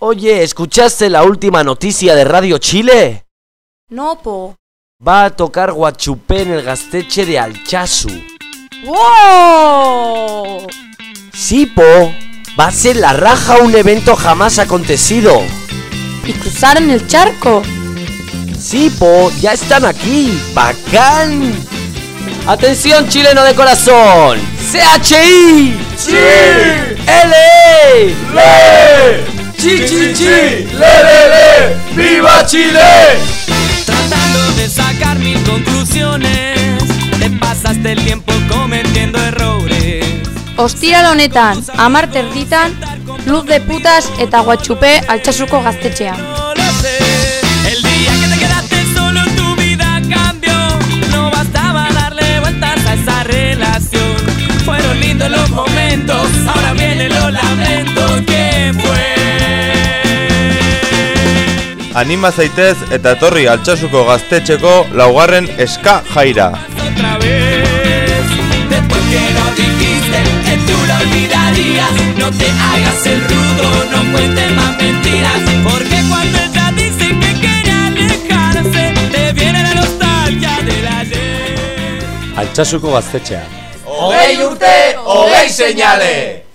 Oye, ¿escuchaste la última noticia de Radio Chile? No, po. Va a tocar Guachupé en el gasteche de Alchazu. ¡Wow! Sí, po. Va a ser la raja un evento jamás acontecido. ¿Y cruzaron el charco? Sí, po, ya están aquí. ¡Bacán! ¡Atención, chileno de corazón! ¡CHI! ¡Sí! ¡L! ¡Le! ¡Chi, chi, chi! ¡Le, le, le! ¡Viva Chile! Tratando de sacar mis conclusiones, te pasaste el tiempo cometiendo errores. Ostiral honetan, amar terditan, luz de putas eta guatxupe altxasuko gaztetxean. El día que te quedaste solo, tu vida cambió. No bastaba darle vueltas a esa relación. Fueron lindos los momentos, Anima zaitez eta etorri altxasuko gaztetxeko laugarren eska jaira. No dijiste que tú lo olvidarías. No te hagas el rudo, no cuentes más mentiras. Porque cuando ella dice que quiere alejarse, te viene la nostalgia del ayer. Altsasuko gaztetxea. Hogei urte, hogei seinale!